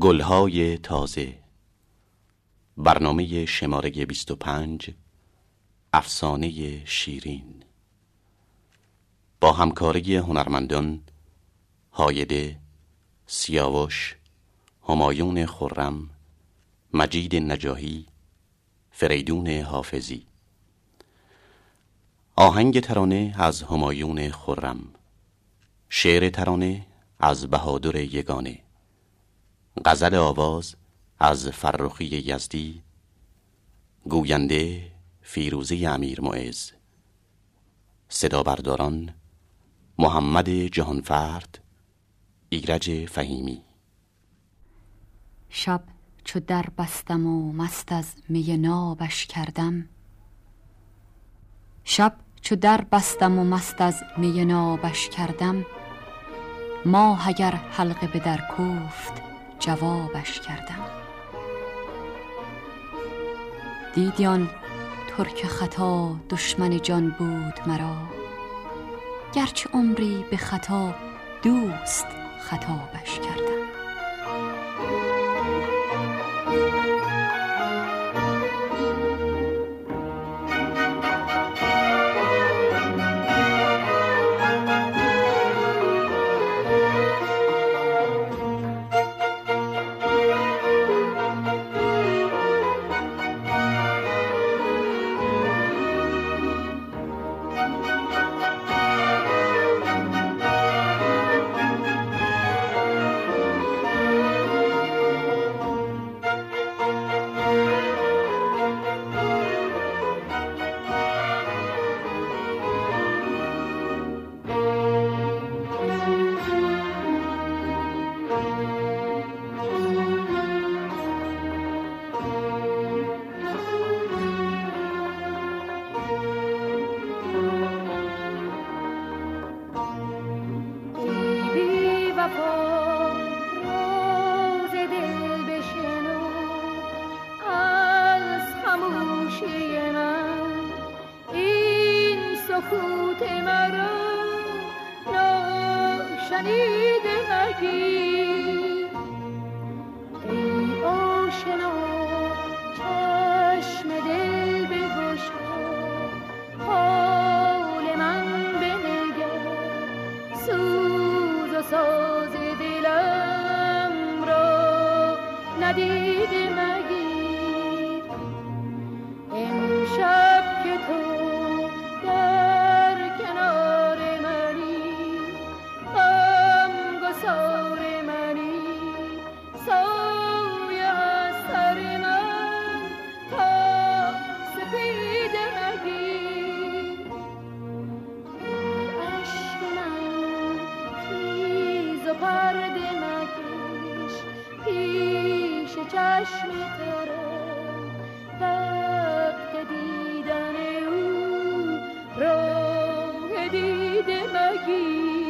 گلهای تازه. برنامه شماره 25 افسانه شیرین. با همکاری هنرمندان هایده سیاوش همایون خرم مجید نجاهی فریدون حافظی. آهنگ ترانه از همایون خرم. شعر ترانه از بهادر یگانه. غزل آواز از فرخی یزدی. گوینده فیروزه امیر معز. صدا برداران محمد جهانفرد ایرج فهیمی. شب چو در بستم و مست از می نابش کردم. شب چو در بستم و مست از می نابش کردم. ماه اگر حلقه به در کوفت جوابش کردم. دیدیان ترک خطا دشمن جان بود مرا. گرچه عمری به خطا دوست خطابش کردم. پرید برگی ای آشنا چشم دل بگشا. حال من بنگر. سوز و ساز دلم را ندیده چشم ترم وقت دیدن او راه دیده مگیر.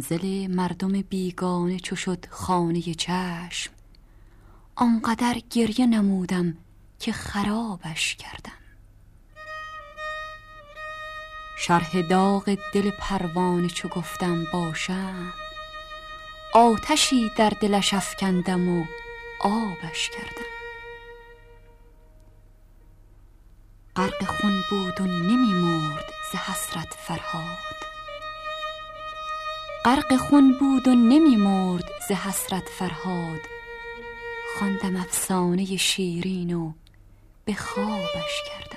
منزل مردم بیگانه چو شد خانه چشم. آنقدر گریه نمودم که خرابش کردم. شرح داغ دل پروانه چو گفتم باشم آتشی در دلش افکندم و آبش کردم. غرق خون بود و نمی مرد ز حسرت فرهاد. غرق خون بود و نمی مرد ز حسرت فرهاد. خواندم افسانه شیرین و به خوابش کردم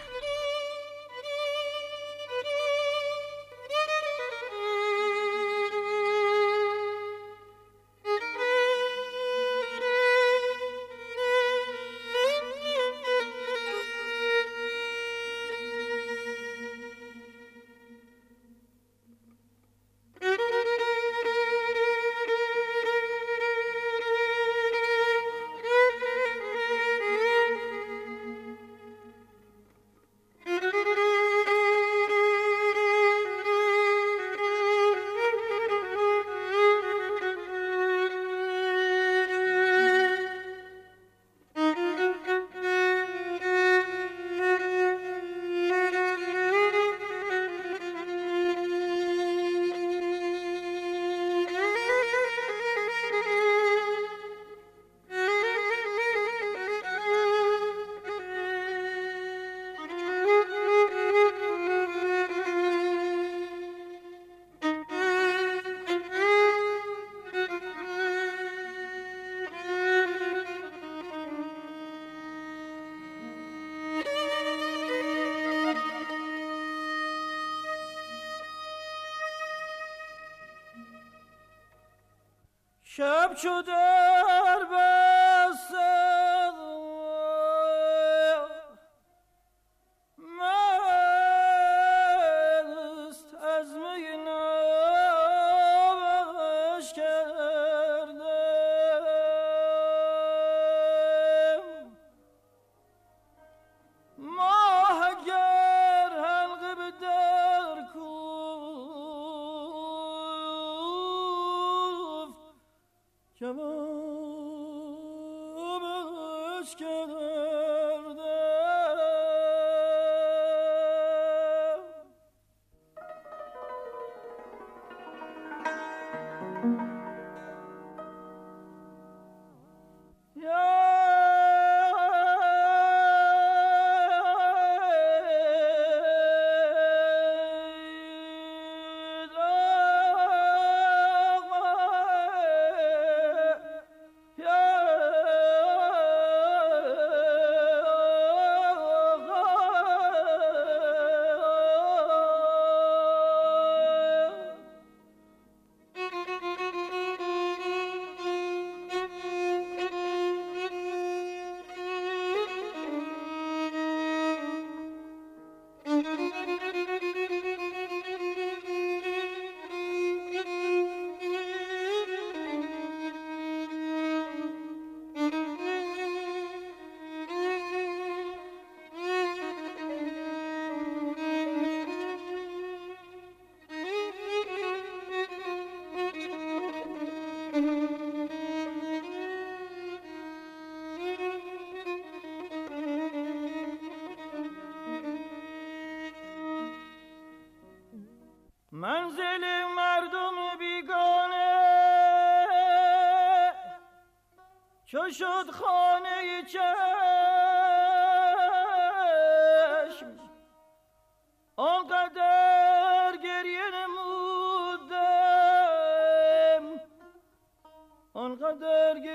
شب منزل مردم بیگانه. چو شد خانه چشم آنقدر گریه نمودم آنقدر گریه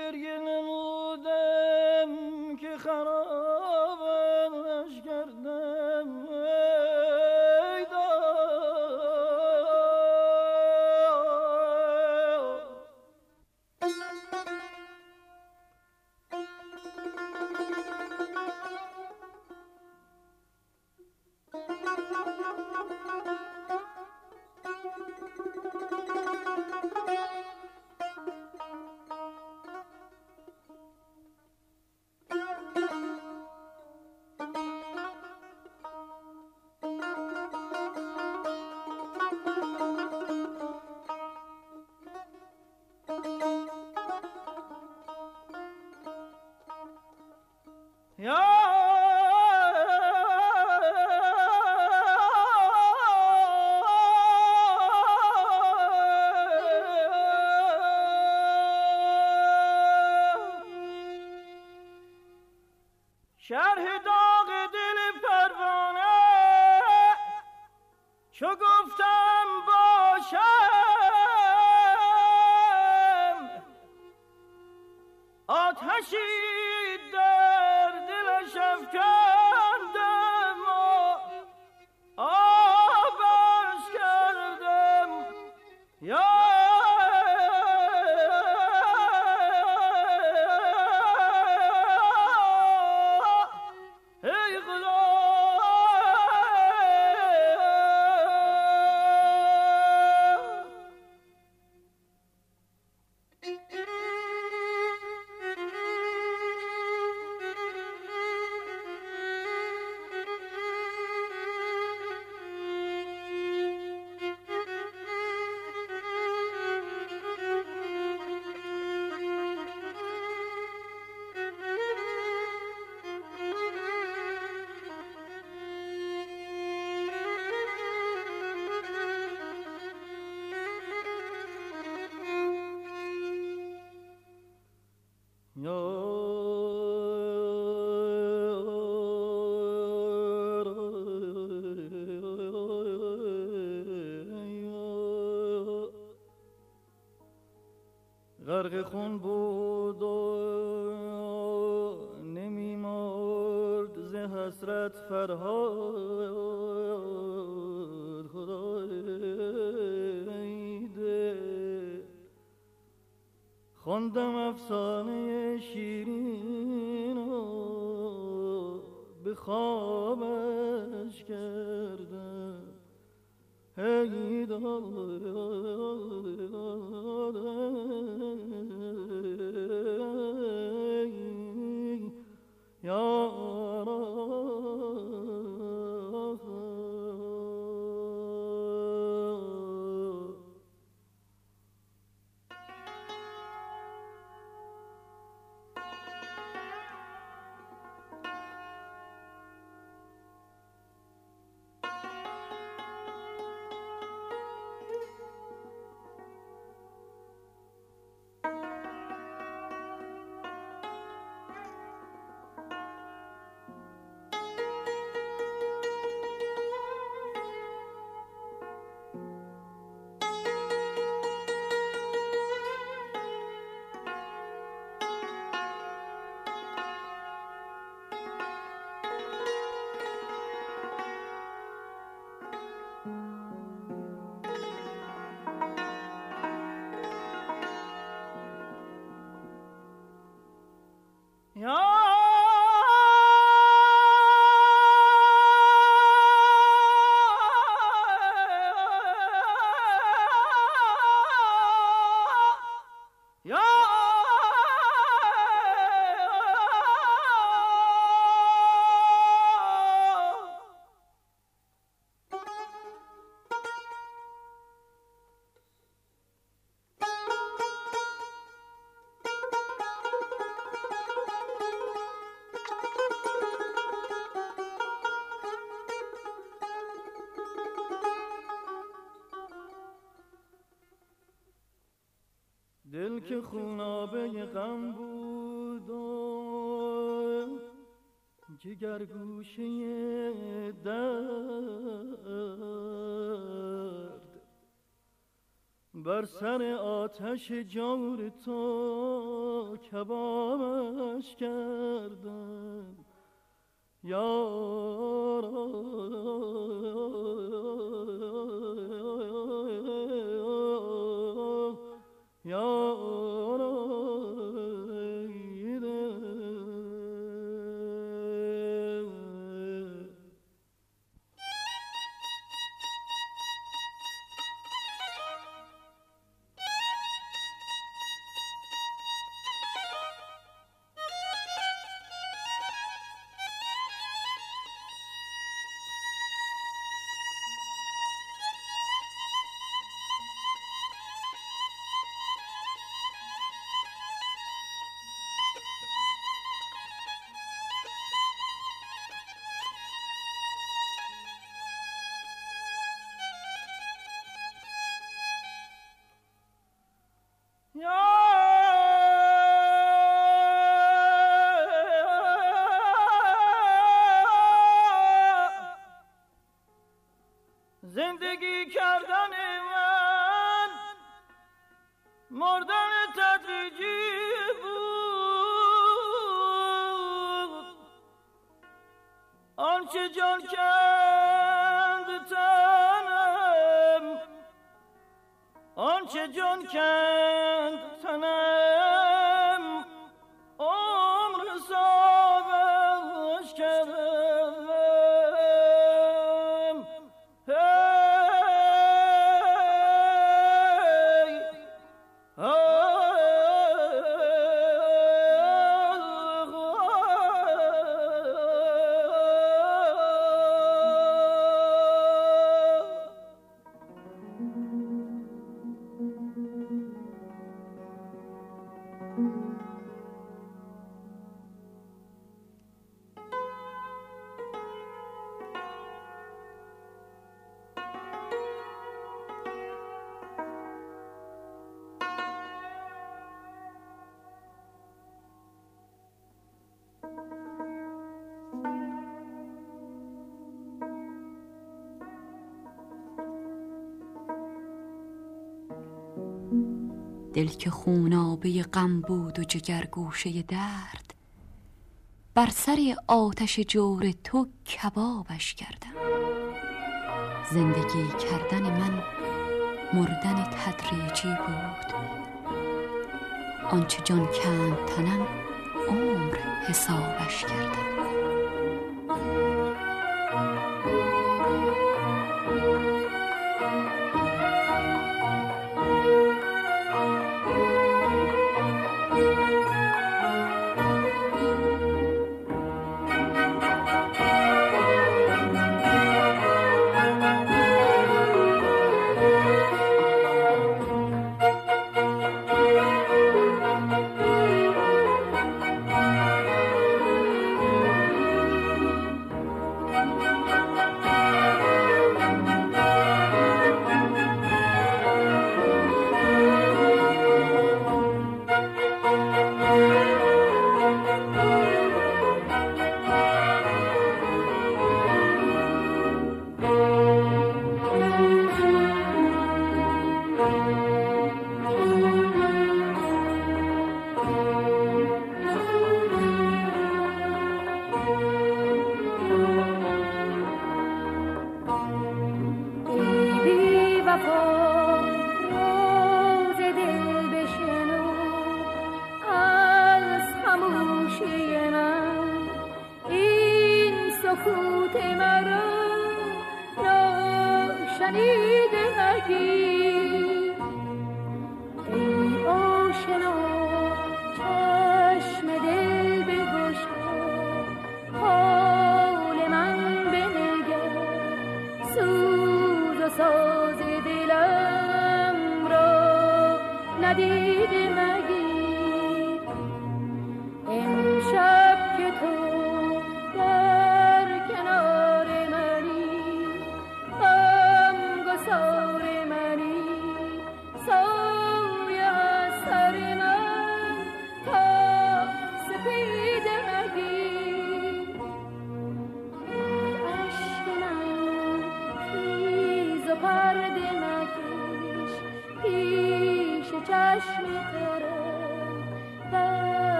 غرق خون بود و نمی مرد ز حسرت فرهاد. خدایده خوندم افسانه شیرین و به خوابش کردم. هی دل Yo. که خونابه غم بود و جگر گوشه درد. بر سر آتش جور تو کبابش کردم. تدري دل که خونابه غم بود و جگر گوشه درد بر سر آتش جور تو کبابش کردم زندگی کردن من مردن تدریجی بود. آنچه جان کند تنم عمر حسابش کردم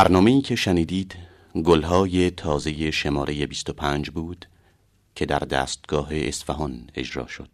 برنامه‌ای که شنیدید گلهای تازه شماره 25 بود که در دستگاه اصفهان اجرا شد.